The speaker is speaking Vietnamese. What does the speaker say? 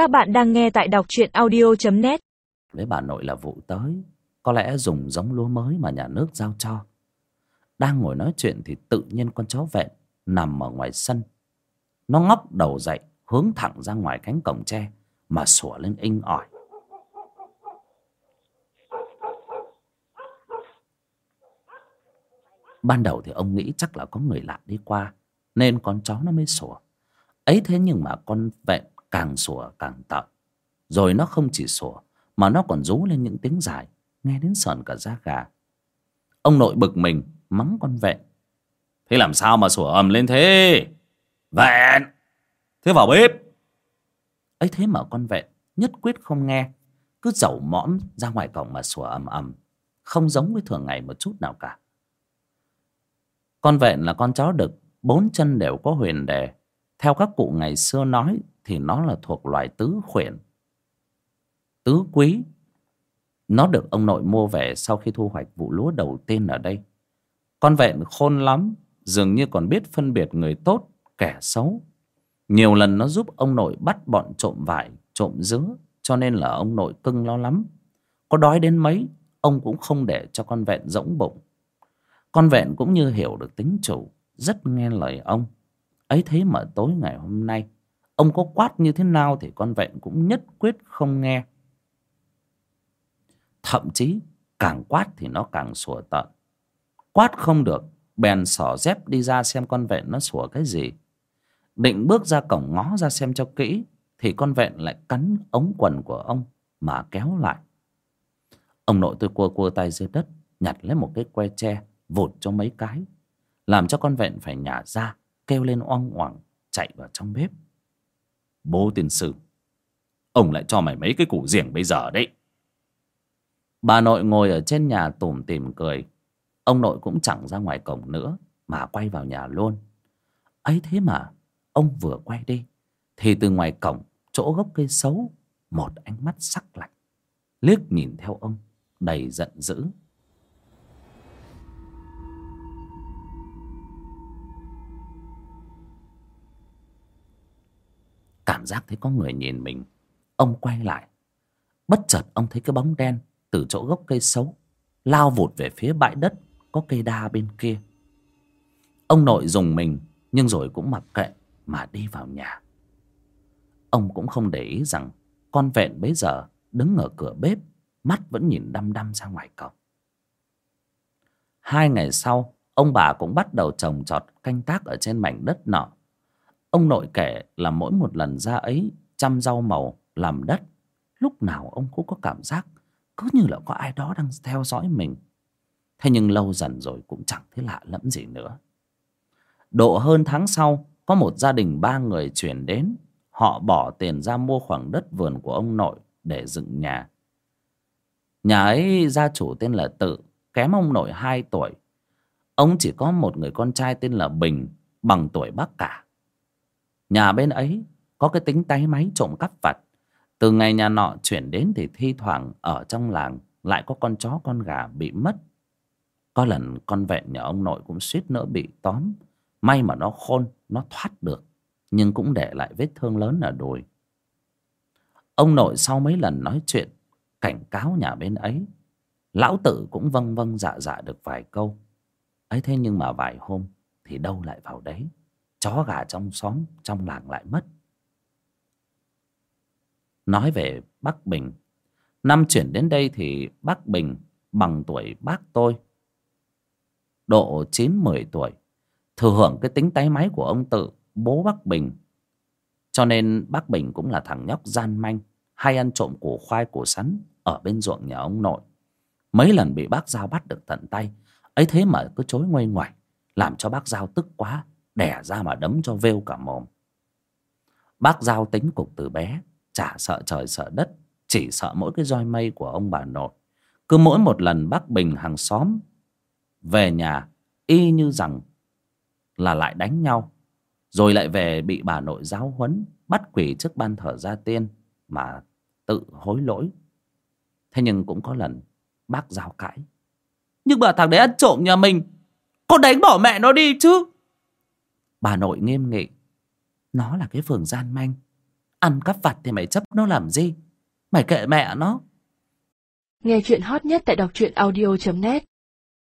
Các bạn đang nghe tại đọc truyện audio.net Với bà nội là vụ tới, Có lẽ dùng giống lúa mới mà nhà nước giao cho. Đang ngồi nói chuyện thì tự nhiên con chó vẹn Nằm ở ngoài sân. Nó ngóc đầu dậy, Hướng thẳng ra ngoài cánh cổng tre Mà sủa lên inh ỏi. Ban đầu thì ông nghĩ chắc là có người lạ đi qua, Nên con chó nó mới sủa. Ấy thế nhưng mà con vẹn càng sủa càng tợn rồi nó không chỉ sủa, mà nó còn rú lên những tiếng dài, nghe đến sờn cả da gà. Ông nội bực mình, mắng con vẹn. Thế làm sao mà sủa ầm lên thế? Vẹn! Thế vào bếp! Ấy thế mà con vẹn, nhất quyết không nghe. Cứ dẩu mõm ra ngoài cổng mà sủa ầm ầm, không giống với thường ngày một chút nào cả. Con vẹn là con chó đực, bốn chân đều có huyền đề. Theo các cụ ngày xưa nói thì nó là thuộc loài tứ khuyển. Tứ quý. Nó được ông nội mua về sau khi thu hoạch vụ lúa đầu tiên ở đây. Con vẹn khôn lắm, dường như còn biết phân biệt người tốt, kẻ xấu. Nhiều lần nó giúp ông nội bắt bọn trộm vải, trộm dứa, cho nên là ông nội cưng lo lắm. Có đói đến mấy, ông cũng không để cho con vẹn rỗng bụng. Con vẹn cũng như hiểu được tính chủ, rất nghe lời ông. Ấy thế mà tối ngày hôm nay ông có quát như thế nào thì con vẹn cũng nhất quyết không nghe. Thậm chí, càng quát thì nó càng sủa tợn. Quát không được, bèn xỏ dép đi ra xem con vẹn nó sủa cái gì. Định bước ra cổng ngó ra xem cho kỹ, thì con vẹn lại cắn ống quần của ông mà kéo lại. Ông nội tôi cua cua tay dưới đất, nhặt lấy một cái que tre, vụt cho mấy cái, làm cho con vẹn phải nhả ra, kêu lên oang oảng, chạy vào trong bếp bố tiên sư, ông lại cho mày mấy cái củ riềng bây giờ đấy. Bà nội ngồi ở trên nhà tủm tỉm cười. Ông nội cũng chẳng ra ngoài cổng nữa, mà quay vào nhà luôn. Ấy thế mà, ông vừa quay đi, thì từ ngoài cổng, chỗ gốc cây xấu, một ánh mắt sắc lạnh. Liếc nhìn theo ông, đầy giận dữ. Cảm giác thấy có người nhìn mình. Ông quay lại. Bất chợt ông thấy cái bóng đen từ chỗ gốc cây xấu lao vụt về phía bãi đất có cây đa bên kia. Ông nội dùng mình, nhưng rồi cũng mặc kệ mà đi vào nhà. Ông cũng không để ý rằng con vẹn bấy giờ đứng ở cửa bếp, mắt vẫn nhìn đăm đăm ra ngoài cổng. Hai ngày sau, ông bà cũng bắt đầu trồng trọt canh tác ở trên mảnh đất nọ ông nội kể là mỗi một lần ra ấy chăm rau màu làm đất, lúc nào ông cũng có cảm giác cứ như là có ai đó đang theo dõi mình. Thế nhưng lâu dần rồi cũng chẳng thấy lạ lẫm gì nữa. Độ hơn tháng sau, có một gia đình ba người chuyển đến. Họ bỏ tiền ra mua khoảng đất vườn của ông nội để dựng nhà. Nhà ấy, gia chủ tên là tự, kém ông nội hai tuổi. Ông chỉ có một người con trai tên là bình, bằng tuổi bác cả nhà bên ấy có cái tính tay máy trộm cắp vặt. Từ ngày nhà nọ chuyển đến thì thi thoảng ở trong làng lại có con chó, con gà bị mất. Có lần con vẹn nhà ông nội cũng suýt nữa bị tóm. May mà nó khôn, nó thoát được, nhưng cũng để lại vết thương lớn ở đùi. Ông nội sau mấy lần nói chuyện, cảnh cáo nhà bên ấy, lão tử cũng vâng vâng dạ dạ được vài câu. Ấy thế nhưng mà vài hôm thì đâu lại vào đấy chó gà trong xóm, trong làng lại mất. Nói về bắc bình, năm chuyển đến đây thì bắc bình bằng tuổi bác tôi, độ chín, mười tuổi, thừa hưởng cái tính tái máy của ông tự, bố bắc bình. Cho nên bác bình cũng là thằng nhóc gian manh, hay ăn trộm củ khoai, củ sắn ở bên ruộng nhà ông nội. Mấy lần bị bác giao bắt được tận tay, ấy thế mà cứ chối ngoay ngoải làm cho bác giao tức quá đẻ ra mà đấm cho vêu cả mồm. Bác giao tính cục từ bé, chả sợ trời sợ đất, chỉ sợ mỗi cái roi mây của ông bà nội. Cứ mỗi một lần bác bình hàng xóm về nhà, y như rằng là lại đánh nhau, rồi lại về bị bà nội giáo huấn, bắt quỷ trước ban thờ gia tiên mà tự hối lỗi. Thế nhưng cũng có lần bác giao cãi. Nhưng mà thằng đấy ăn trộm nhà mình con đánh bỏ mẹ nó đi chứ? Bà nội nghiêm nghị. Nó là cái phường gian manh. Ăn cắp vặt thì mày chấp nó làm gì? Mày kệ mẹ nó. Nghe chuyện hot nhất tại đọc truyện audio.net